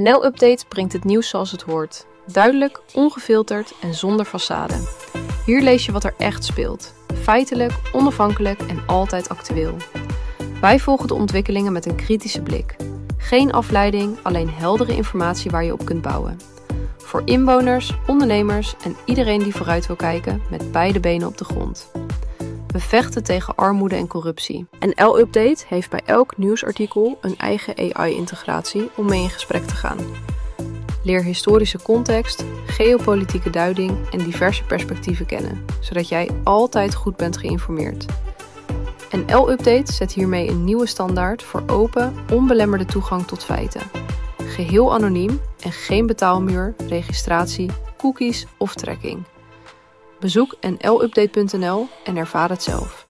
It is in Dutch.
NL Update brengt het nieuws zoals het hoort. Duidelijk, ongefilterd en zonder façade. Hier lees je wat er echt speelt. Feitelijk, onafhankelijk en altijd actueel. Wij volgen de ontwikkelingen met een kritische blik. Geen afleiding, alleen heldere informatie waar je op kunt bouwen. Voor inwoners, ondernemers en iedereen die vooruit wil kijken met beide benen op de grond. We vechten tegen armoede en corruptie. En L-Update heeft bij elk nieuwsartikel een eigen AI-integratie om mee in gesprek te gaan. Leer historische context, geopolitieke duiding en diverse perspectieven kennen, zodat jij altijd goed bent geïnformeerd. En L-Update zet hiermee een nieuwe standaard voor open, onbelemmerde toegang tot feiten. Geheel anoniem en geen betaalmuur, registratie, cookies of tracking. Bezoek nlupdate.nl en ervaar het zelf.